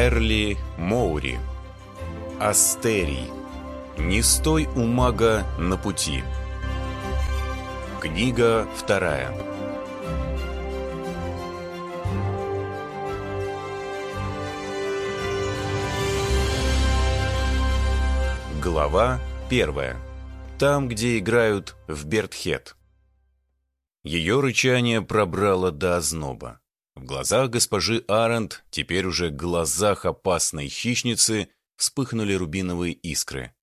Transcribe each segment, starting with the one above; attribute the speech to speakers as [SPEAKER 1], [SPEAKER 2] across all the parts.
[SPEAKER 1] Эрли Моури. Астерий. Не стой у мага на пути. Книга вторая. Глава первая. Там, где играют в Бертхет. Ее рычание пробрало до озноба. В глазах госпожи Арент, теперь уже глазах опасной хищницы, вспыхнули рубиновые искры.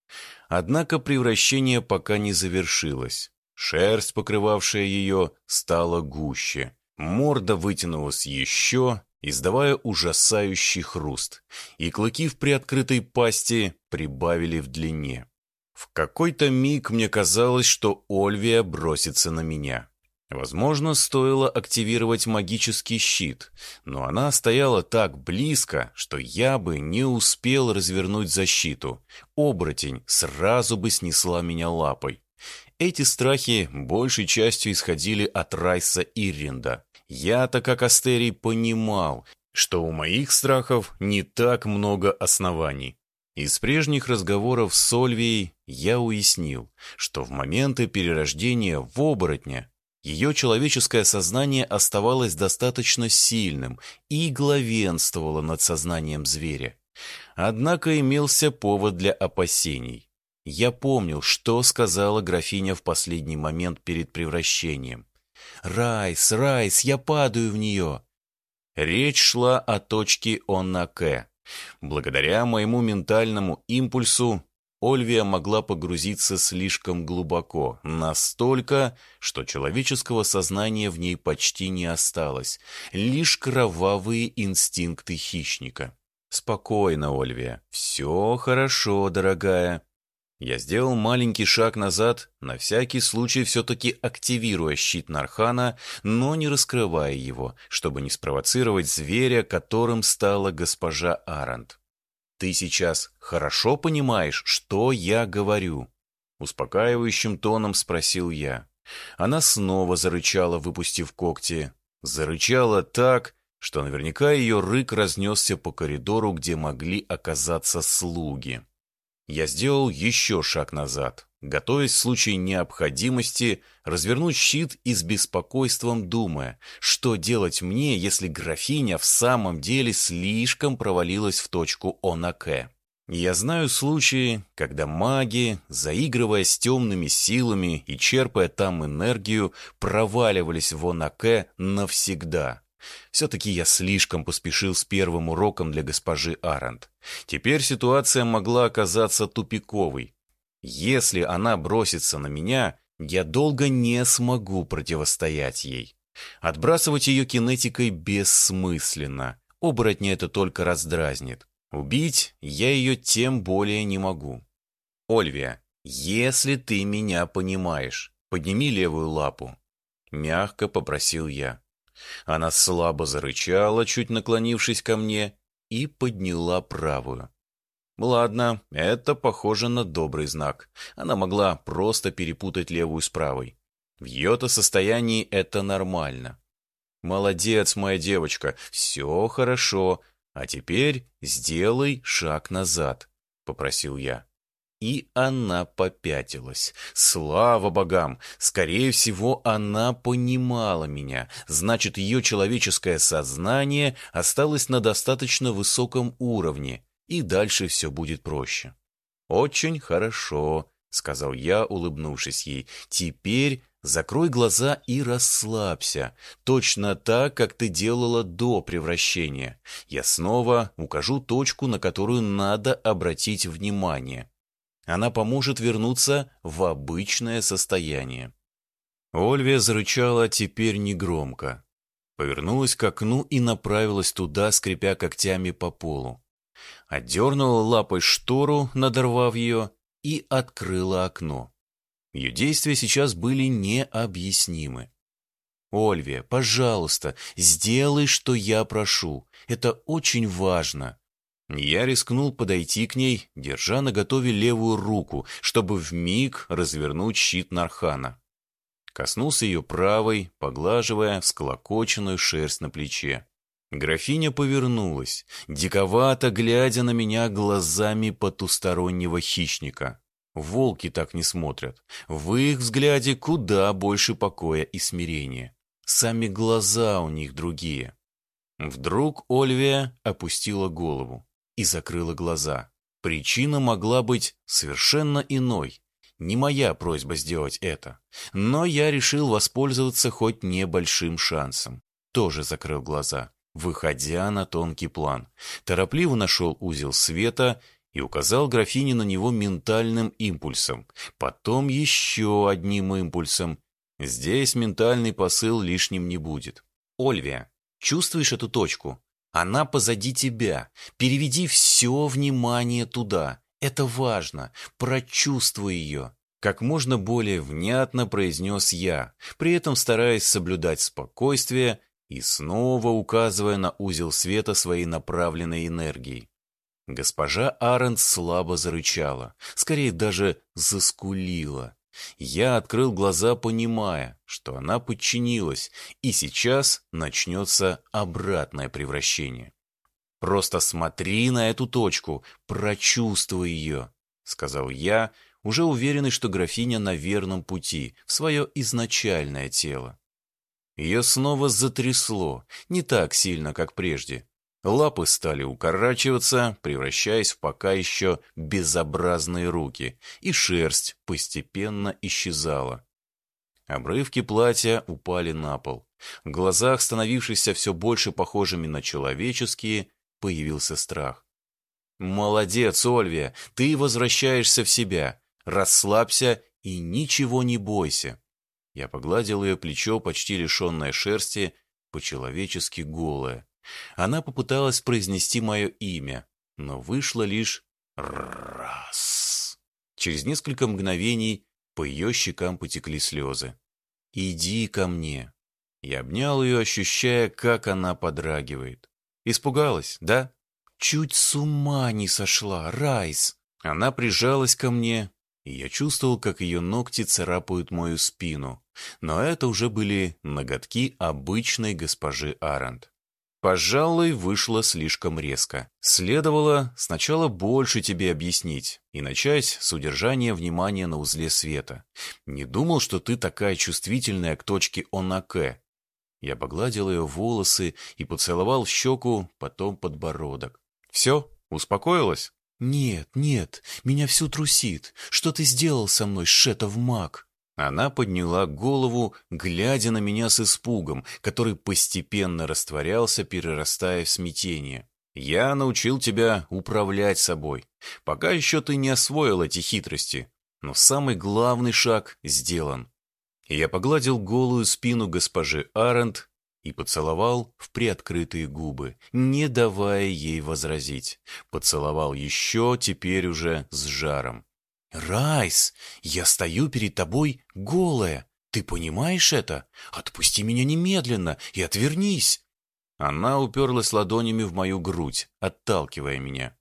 [SPEAKER 1] Однако превращение пока не завершилось. Шерсть, покрывавшая ее, стала гуще. Морда вытянулась еще, издавая ужасающий хруст, и клыки в приоткрытой пасти прибавили в длине. В какой-то миг мне казалось, что Ольвия бросится на меня. Возможно, стоило активировать магический щит, но она стояла так близко, что я бы не успел развернуть защиту. Оборотень сразу бы снесла меня лапой. Эти страхи большей частью исходили от Райса Ирринда. Я-то, как Астерий, понимал, что у моих страхов не так много оснований. Из прежних разговоров с Сольвией я уяснил, что в моменты перерождения в оборотня ее человеческое сознание оставалось достаточно сильным и главенствовало над сознанием зверя. Однако имелся повод для опасений. Я помнил, что сказала графиня в последний момент перед превращением. «Райс, Райс, я падаю в нее!» Речь шла о точке Онаке. Благодаря моему ментальному импульсу Ольвия могла погрузиться слишком глубоко, настолько, что человеческого сознания в ней почти не осталось, лишь кровавые инстинкты хищника. «Спокойно, Ольвия, все хорошо, дорогая». Я сделал маленький шаг назад, на всякий случай все-таки активируя щит Нархана, но не раскрывая его, чтобы не спровоцировать зверя, которым стала госпожа Арант. Ты сейчас хорошо понимаешь, что я говорю?» Успокаивающим тоном спросил я. Она снова зарычала, выпустив когти. Зарычала так, что наверняка ее рык разнесся по коридору, где могли оказаться слуги. Я сделал еще шаг назад, готовясь в случае необходимости развернуть щит и с беспокойством думая, что делать мне, если графиня в самом деле слишком провалилась в точку Онаке. Я знаю случаи, когда маги, заигрывая с темными силами и черпая там энергию, проваливались в Онаке навсегда. Все-таки я слишком поспешил с первым уроком для госпожи Арант. Теперь ситуация могла оказаться тупиковой. Если она бросится на меня, я долго не смогу противостоять ей. Отбрасывать ее кинетикой бессмысленно. Оборотня это только раздразнит. Убить я ее тем более не могу. Ольвия, если ты меня понимаешь, подними левую лапу. Мягко попросил я. Она слабо зарычала, чуть наклонившись ко мне, и подняла правую. Ладно, это похоже на добрый знак. Она могла просто перепутать левую с правой. В ее-то состоянии это нормально. Молодец, моя девочка, все хорошо. А теперь сделай шаг назад, попросил я. И она попятилась. Слава богам! Скорее всего, она понимала меня. Значит, ее человеческое сознание осталось на достаточно высоком уровне и дальше все будет проще. «Очень хорошо», — сказал я, улыбнувшись ей. «Теперь закрой глаза и расслабься, точно так, как ты делала до превращения. Я снова укажу точку, на которую надо обратить внимание. Она поможет вернуться в обычное состояние». Ольвия зарычала теперь негромко. Повернулась к окну и направилась туда, скрипя когтями по полу отдернула лапой штору, надорвав ее, и открыла окно. Ее действия сейчас были необъяснимы. «Ольвия, пожалуйста, сделай, что я прошу. Это очень важно». Я рискнул подойти к ней, держа наготове левую руку, чтобы вмиг развернуть щит Нархана. Коснулся ее правой, поглаживая всклокоченную шерсть на плече. Графиня повернулась, диковато глядя на меня глазами потустороннего хищника. Волки так не смотрят. В их взгляде куда больше покоя и смирения. Сами глаза у них другие. Вдруг Ольвия опустила голову и закрыла глаза. Причина могла быть совершенно иной. Не моя просьба сделать это. Но я решил воспользоваться хоть небольшим шансом. Тоже закрыл глаза, выходя на тонкий план. Торопливо нашел узел света и указал графине на него ментальным импульсом. Потом еще одним импульсом. Здесь ментальный посыл лишним не будет. Ольвия, чувствуешь эту точку? Она позади тебя. Переведи все внимание туда. Это важно. Прочувствуй ее. Как можно более внятно произнес я, при этом стараясь соблюдать спокойствие и снова указывая на узел света своей направленной энергией. Госпожа Арендт слабо зарычала, скорее даже заскулила. Я открыл глаза, понимая, что она подчинилась, и сейчас начнется обратное превращение. «Просто смотри на эту точку, прочувствуй ее», — сказал я, уже уверенный, что графиня на верном пути, в свое изначальное тело. Ее снова затрясло, не так сильно, как прежде. Лапы стали укорачиваться, превращаясь в пока еще безобразные руки, и шерсть постепенно исчезала. Обрывки платья упали на пол. В глазах, становившихся все больше похожими на человеческие, появился страх. «Молодец, Ольвия, ты возвращаешься в себя. Расслабься и ничего не бойся». Я погладил ее плечо, почти лишенное шерсти, по-человечески голое. Она попыталась произнести мое имя, но вышло лишь «раз». Через несколько мгновений по ее щекам потекли слезы. «Иди ко мне». Я обнял ее, ощущая, как она подрагивает. Испугалась, да? Чуть с ума не сошла, Райс. Она прижалась ко мне, и я чувствовал, как ее ногти царапают мою спину. Но это уже были ноготки обычной госпожи Арант. Пожалуй, вышло слишком резко. Следовало сначала больше тебе объяснить и начать с удержания внимания на узле света. Не думал, что ты такая чувствительная к точке Онаке. Я погладил ее волосы и поцеловал щеку, потом подбородок. Все, успокоилась? Нет, нет, меня всю трусит. Что ты сделал со мной, Шетов маг? Она подняла голову, глядя на меня с испугом, который постепенно растворялся, перерастая в смятение. «Я научил тебя управлять собой. Пока еще ты не освоил эти хитрости, но самый главный шаг сделан». Я погладил голую спину госпожи Арент и поцеловал в приоткрытые губы, не давая ей возразить. Поцеловал еще, теперь уже с жаром. «Райс, я стою перед тобой голая. Ты понимаешь это? Отпусти меня немедленно и отвернись!» Она уперлась ладонями в мою грудь, отталкивая меня.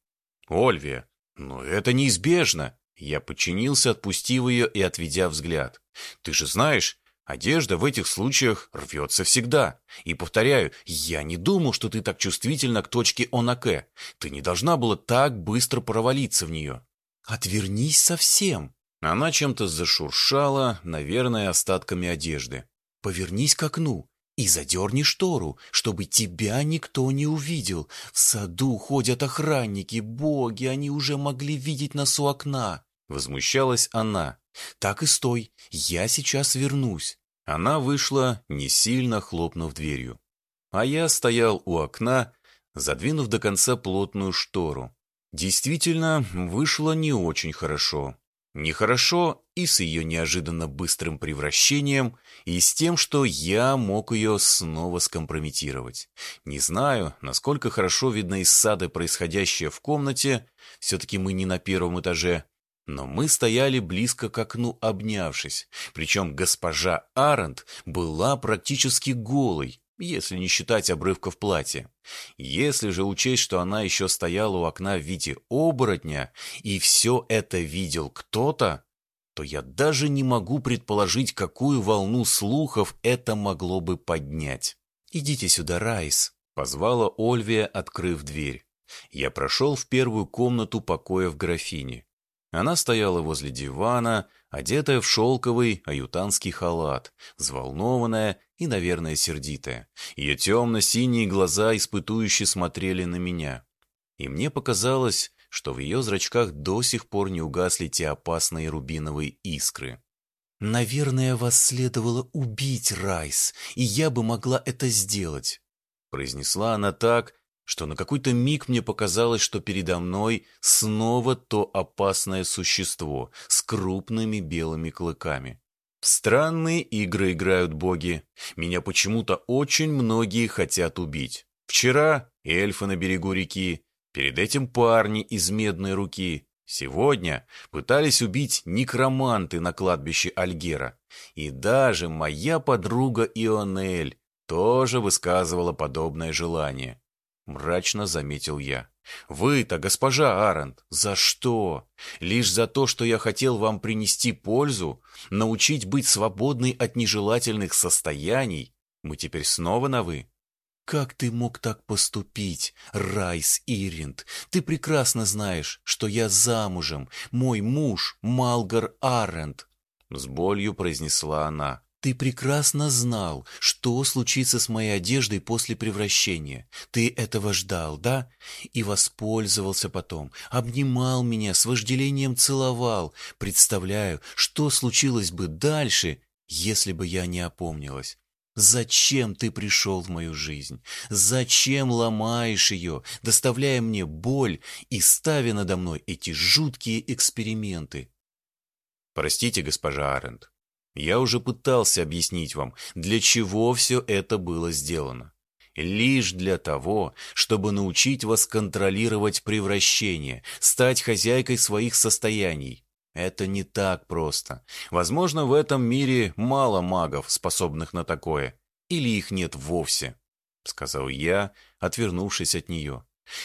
[SPEAKER 1] «Ольвия, но это неизбежно!» Я подчинился, отпустив ее и отведя взгляд. «Ты же знаешь, одежда в этих случаях рвется всегда. И повторяю, я не думал, что ты так чувствительна к точке Онаке. Ты не должна была так быстро провалиться в нее». «Отвернись совсем!» Она чем-то зашуршала, наверное, остатками одежды. «Повернись к окну и задерни штору, чтобы тебя никто не увидел. В саду ходят охранники, боги, они уже могли видеть нас у окна!» Возмущалась она. «Так и стой, я сейчас вернусь». Она вышла, не сильно хлопнув дверью. А я стоял у окна, задвинув до конца плотную штору. Действительно, вышло не очень хорошо. Нехорошо и с ее неожиданно быстрым превращением, и с тем, что я мог ее снова скомпрометировать. Не знаю, насколько хорошо видно из сада происходящее в комнате, все-таки мы не на первом этаже, но мы стояли близко к окну, обнявшись, причем госпожа Арент была практически голой, если не считать обрывков платья. Если же учесть, что она еще стояла у окна в виде оборотня, и все это видел кто-то, то я даже не могу предположить, какую волну слухов это могло бы поднять. «Идите сюда, Райс», — позвала Ольвия, открыв дверь. Я прошел в первую комнату покоя в графине. Она стояла возле дивана, одетая в шелковый аютанский халат, взволнованная и, наверное, сердитая. Ее темно-синие глаза испытующе смотрели на меня. И мне показалось, что в ее зрачках до сих пор не угасли те опасные рубиновые искры. «Наверное, вас следовало убить, Райс, и я бы могла это сделать», произнесла она так, что на какой-то миг мне показалось, что передо мной снова то опасное существо с крупными белыми клыками. В странные игры играют боги. Меня почему-то очень многие хотят убить. Вчера эльфы на берегу реки, перед этим парни из медной руки. Сегодня пытались убить некроманты на кладбище Альгера. И даже моя подруга Ионель тоже высказывала подобное желание. Мрачно заметил я. «Вы-то, госпожа Арент, за что? Лишь за то, что я хотел вам принести пользу, научить быть свободной от нежелательных состояний? Мы теперь снова на «вы»?» «Как ты мог так поступить, Райс Иринд? Ты прекрасно знаешь, что я замужем, мой муж Малгар Арент», — с болью произнесла она. Ты прекрасно знал, что случится с моей одеждой после превращения. Ты этого ждал, да? И воспользовался потом, обнимал меня, с вожделением целовал. Представляю, что случилось бы дальше, если бы я не опомнилась. Зачем ты пришел в мою жизнь? Зачем ломаешь ее, доставляя мне боль и ставя надо мной эти жуткие эксперименты? Простите, госпожа Аренд, я уже пытался объяснить вам, для чего все это было сделано. Лишь для того, чтобы научить вас контролировать превращение, стать хозяйкой своих состояний. Это не так просто. Возможно, в этом мире мало магов, способных на такое. Или их нет вовсе, — сказал я, отвернувшись от нее.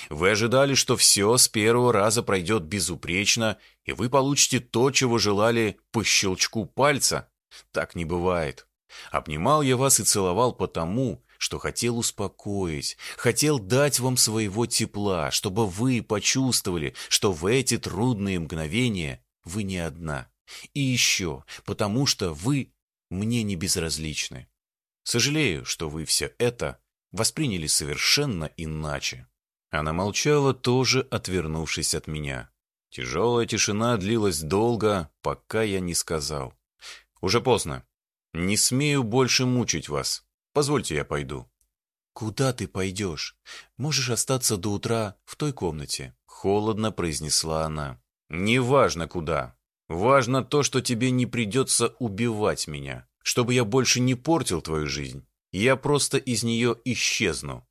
[SPEAKER 1] Вы ожидали, что все с первого раза пройдет безупречно, и вы получите то, чего желали по щелчку пальца. Так не бывает. Обнимал я вас и целовал потому, что хотел успокоить, хотел дать вам своего тепла, чтобы вы почувствовали, что в эти трудные мгновения вы не одна. И еще потому, что вы мне не безразличны. Сожалею, что вы все это восприняли совершенно иначе. Она молчала, тоже отвернувшись от меня. Тяжелая тишина длилась долго, пока я не сказал. «Уже поздно. Не смею больше мучить вас. Позвольте, я пойду». «Куда ты пойдешь? Можешь остаться до утра в той комнате», — холодно произнесла она. «Неважно куда. Важно то, что тебе не придется убивать меня, чтобы я больше не портил твою жизнь. Я просто из нее исчезну».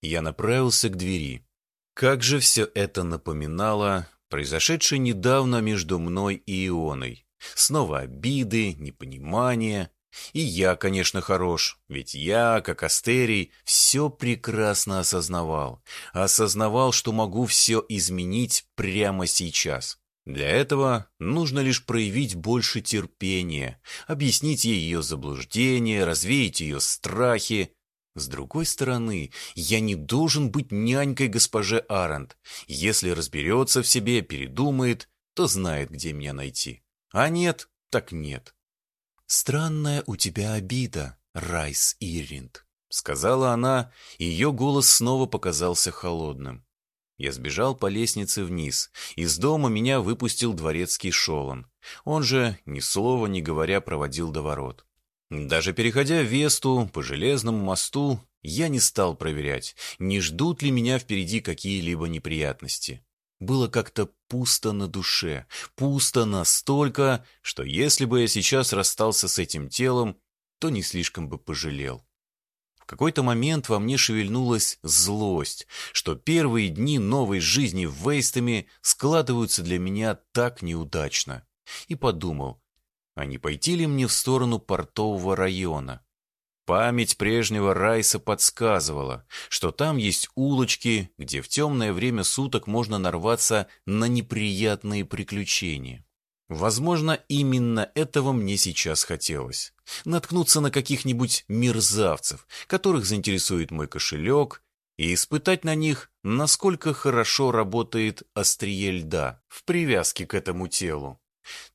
[SPEAKER 1] Я направился к двери. Как же все это напоминало произошедшее недавно между мной и Ионой. Снова обиды, непонимание. И я, конечно, хорош, ведь я, как Астерий, все прекрасно осознавал. Осознавал, что могу все изменить прямо сейчас. Для этого нужно лишь проявить больше терпения, объяснить ей ее заблуждение, развеять ее страхи. С другой стороны, я не должен быть нянькой госпоже Арент. Если разберется в себе, передумает, то знает, где меня найти. А нет, так нет. «Странная у тебя обида, Райс Иринд», — сказала она, и ее голос снова показался холодным. Я сбежал по лестнице вниз. Из дома меня выпустил дворецкий Шолон. Он же, ни слова не говоря, проводил до ворот. Даже переходя Весту по железному мосту, я не стал проверять, не ждут ли меня впереди какие-либо неприятности. Было как-то пусто на душе, пусто настолько, что если бы я сейчас расстался с этим телом, то не слишком бы пожалел. В какой-то момент во мне шевельнулась злость, что первые дни новой жизни в Вейстами складываются для меня так неудачно. И подумал, а не пойти ли мне в сторону портового района? Память прежнего Райса подсказывала, что там есть улочки, где в темное время суток можно нарваться на неприятные приключения. Возможно, именно этого мне сейчас хотелось. Наткнуться на каких-нибудь мерзавцев, которых заинтересует мой кошелек и испытать на них, насколько хорошо работает острие льда в привязке к этому телу.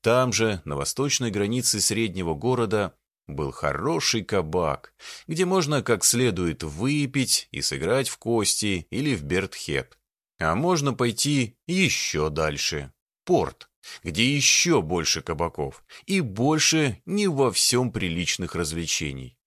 [SPEAKER 1] Там же, на восточной границе среднего города, был хороший кабак, где можно как следует выпить и сыграть в кости или в бертхет. А можно пойти еще дальше. Порт, где еще больше кабаков и больше не во всем приличных развлечений.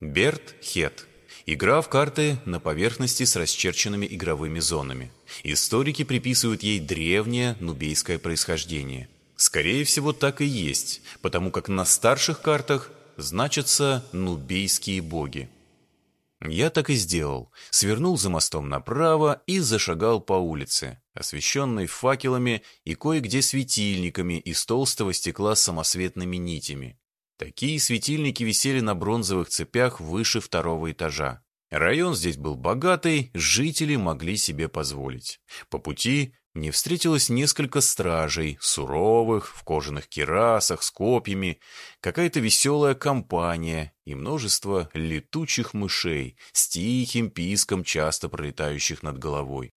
[SPEAKER 1] Берт-хет. Игра в карты на поверхности с расчерченными игровыми зонами. Историки приписывают ей древнее нубейское происхождение. Скорее всего, так и есть, потому как на старших картах значатся нубейские боги. Я так и сделал. Свернул за мостом направо и зашагал по улице, освещенной факелами и кое-где светильниками из толстого стекла с самосветными нитями. Такие светильники висели на бронзовых цепях выше второго этажа. Район здесь был богатый, жители могли себе позволить. По пути мне встретилось несколько стражей, суровых, в кожаных керасах, с копьями, какая-то веселая компания и множество летучих мышей с тихим писком, часто пролетающих над головой.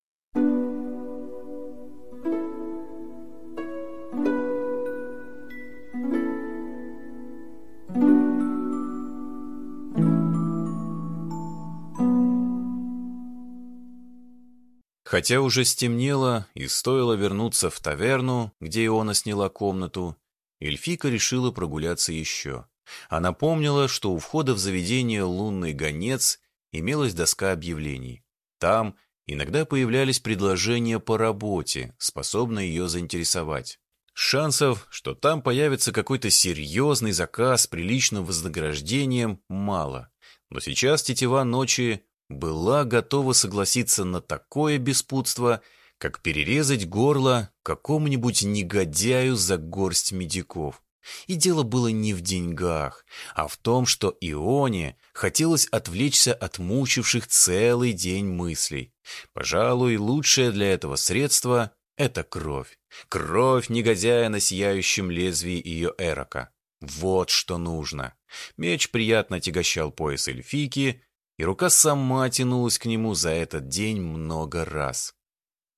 [SPEAKER 1] Хотя уже стемнело и стоило вернуться в таверну, где Иона сняла комнату, Эльфика решила прогуляться еще. Она помнила, что у входа в заведение «Лунный гонец» имелась доска объявлений. Там иногда появлялись предложения по работе, способные ее заинтересовать. Шансов, что там появится какой-то серьезный заказ с приличным вознаграждением, мало. Но сейчас тетива ночи была готова согласиться на такое беспутство, как перерезать горло какому-нибудь негодяю за горсть медиков. И дело было не в деньгах, а в том, что Ионе хотелось отвлечься от мучивших целый день мыслей. Пожалуй, лучшее для этого средство — это кровь. Кровь негодяя на сияющем лезвии ее эрока. Вот что нужно. Меч приятно тягощал пояс эльфики, и рука сама тянулась к нему за этот день много раз.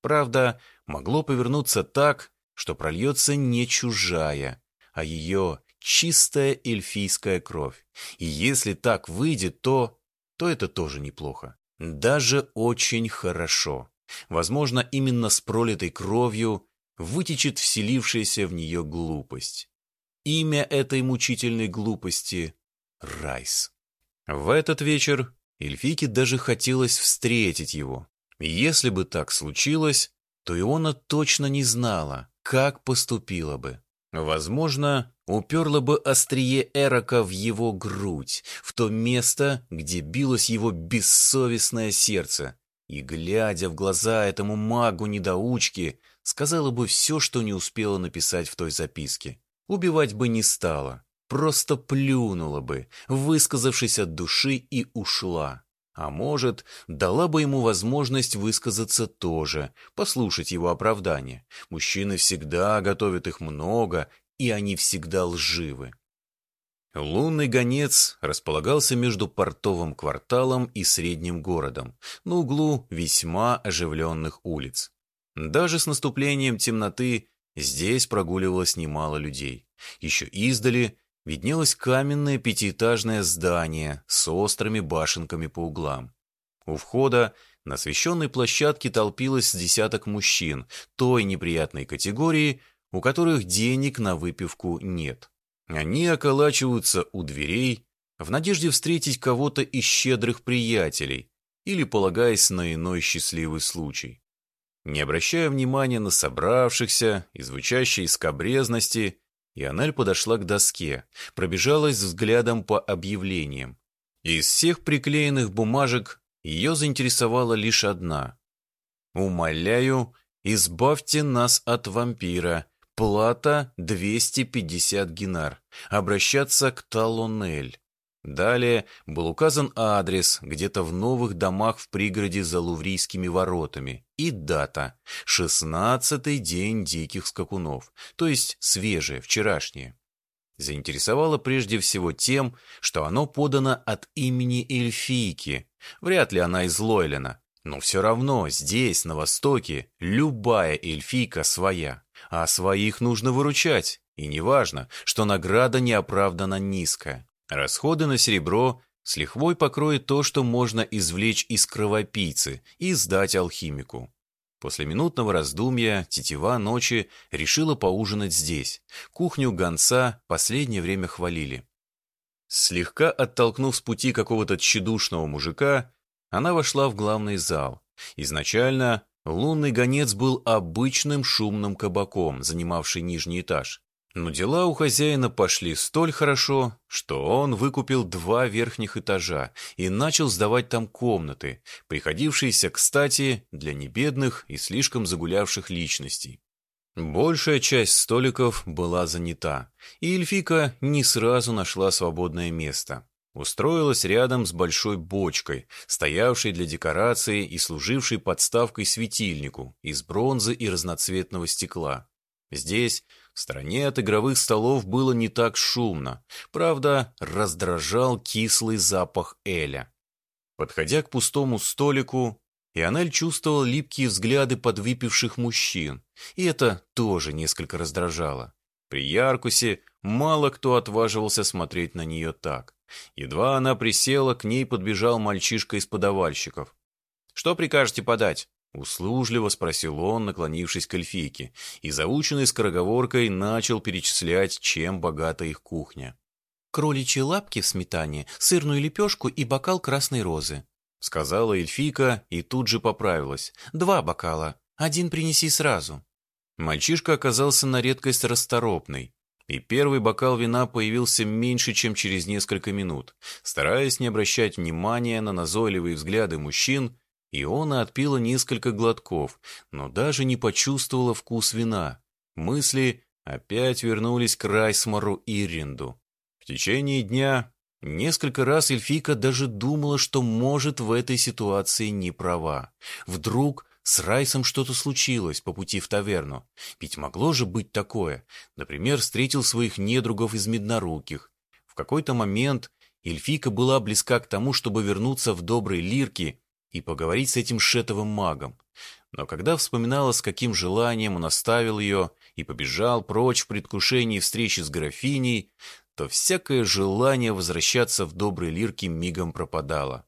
[SPEAKER 1] Правда, могло повернуться так, что прольется не чужая, а ее чистая эльфийская кровь. И если так выйдет, то... то это тоже неплохо. Даже очень хорошо. Возможно, именно с пролитой кровью вытечет вселившаяся в нее глупость. Имя этой мучительной глупости — Райс. В этот вечер Эльфике даже хотелось встретить его. Если бы так случилось, то Иона точно не знала, как поступила бы. Возможно, уперла бы острие Эрока в его грудь, в то место, где билось его бессовестное сердце, и, глядя в глаза этому магу-недоучке, сказала бы все, что не успела написать в той записке. Убивать бы не стала, просто плюнула бы, высказавшись от души, и ушла. А может, дала бы ему возможность высказаться тоже, послушать его оправдание. Мужчины всегда готовят их много, и они всегда лживы. Лунный гонец располагался между портовым кварталом и средним городом, на углу весьма оживленных улиц. Даже с наступлением темноты здесь прогуливалось немало людей. Еще издали виднелось каменное пятиэтажное здание с острыми башенками по углам. У входа на освещенной площадке толпилось десяток мужчин той неприятной категории, у которых денег на выпивку нет. Они околачиваются у дверей в надежде встретить кого-то из щедрых приятелей или полагаясь на иной счастливый случай. Не обращая внимания на собравшихся и звучащие скобрезности, Ионель подошла к доске, пробежалась взглядом по объявлениям. Из всех приклеенных бумажек ее заинтересовала лишь одна. «Умоляю, избавьте нас от вампира. Плата 250 гинар. Обращаться к Талонель». Далее был указан адрес где-то в новых домах в пригороде за Луврийскими воротами и дата – шестнадцатый день диких скакунов, то есть свежее, вчерашнее. Заинтересовало прежде всего тем, что оно подано от имени эльфийки. Вряд ли она из Лойлена. Но все равно здесь, на Востоке, любая эльфийка своя, а своих нужно выручать, и неважно, что награда неоправданно низкая. Расходы на серебро с лихвой покроет то, что можно извлечь из кровопийцы и сдать алхимику. После минутного раздумья тетива ночи решила поужинать здесь. Кухню гонца последнее время хвалили. Слегка оттолкнув с пути какого-то тщедушного мужика, она вошла в главный зал. Изначально лунный гонец был обычным шумным кабаком, занимавший нижний этаж. Но дела у хозяина пошли столь хорошо, что он выкупил два верхних этажа и начал сдавать там комнаты, приходившиеся, кстати, для небедных и слишком загулявших личностей. Большая часть столиков была занята, и Эльфика не сразу нашла свободное место. Устроилась рядом с большой бочкой, стоявшей для декорации и служившей подставкой светильнику из бронзы и разноцветного стекла. Здесь в стороне от игровых столов было не так шумно, правда, раздражал кислый запах Эля. Подходя к пустому столику, Ионель чувствовал липкие взгляды подвыпивших мужчин, и это тоже несколько раздражало. При Яркусе мало кто отваживался смотреть на нее так. Едва она присела, к ней подбежал мальчишка из подавальщиков. «Что прикажете подать?» Услужливо спросил он, наклонившись к эльфийке, и заученной скороговоркой начал перечислять, чем богата их кухня.
[SPEAKER 2] «Кроличьи лапки в сметане, сырную лепешку и бокал красной розы»,
[SPEAKER 1] сказала эльфийка и тут же поправилась.
[SPEAKER 2] «Два бокала. Один принеси сразу».
[SPEAKER 1] Мальчишка оказался на редкость расторопный, и первый бокал вина появился меньше, чем через несколько минут. Стараясь не обращать внимания на назойливые взгляды мужчин, Иона отпила несколько глотков, но даже не почувствовала вкус вина. Мысли опять вернулись к Райсмару и Ринду. В течение дня несколько раз Эльфика даже думала, что может в этой ситуации не права. Вдруг с Райсом что-то случилось по пути в таверну. Ведь могло же быть такое. Например, встретил своих недругов из Медноруких. В какой-то момент Эльфика была близка к тому, чтобы вернуться в добрые лирки и поговорить с этим шетовым магом. Но когда вспоминала, с каким желанием он оставил ее и побежал прочь в предвкушении встречи с графиней, то всякое желание возвращаться в добрые лирки мигом пропадало.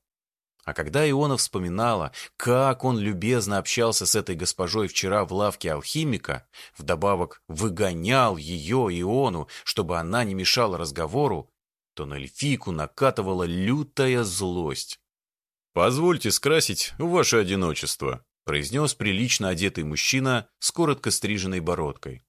[SPEAKER 1] А когда Иона вспоминала, как он любезно общался с этой госпожой вчера в лавке алхимика, вдобавок выгонял ее, Иону, чтобы она не мешала разговору, то на эльфийку накатывала лютая злость.
[SPEAKER 3] «Позвольте скрасить ваше одиночество», — произнес прилично одетый мужчина с коротко стриженной бородкой.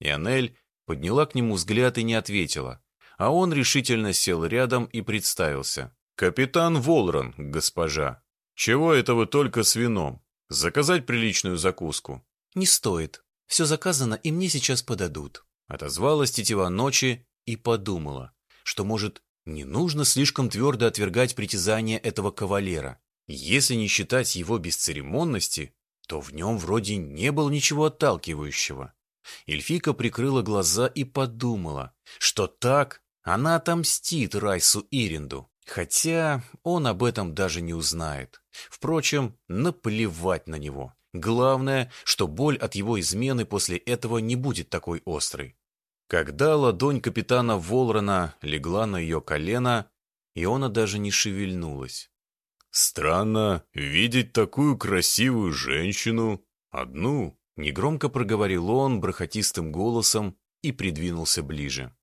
[SPEAKER 1] И Анель подняла к нему взгляд и не ответила, а он решительно сел рядом и представился.
[SPEAKER 3] «Капитан Волран, госпожа. Чего это вы только с вином? Заказать приличную закуску?»
[SPEAKER 2] «Не стоит. Все заказано, и мне сейчас подадут», —
[SPEAKER 1] отозвалась тетива ночи и подумала, что, может, не нужно слишком твердо отвергать притязания этого кавалера. Если не считать его бесцеремонности, то в нем вроде не было ничего отталкивающего. Эльфика прикрыла глаза и подумала, что так она отомстит Райсу Иринду. Хотя он об этом даже не узнает. Впрочем, наплевать на него. Главное, что боль от его измены после этого не будет такой острой. Когда ладонь капитана Волрона легла на ее колено, Иона даже не шевельнулась.
[SPEAKER 3] «Странно видеть такую красивую женщину, одну», —
[SPEAKER 1] негромко проговорил он бархатистым голосом и придвинулся ближе.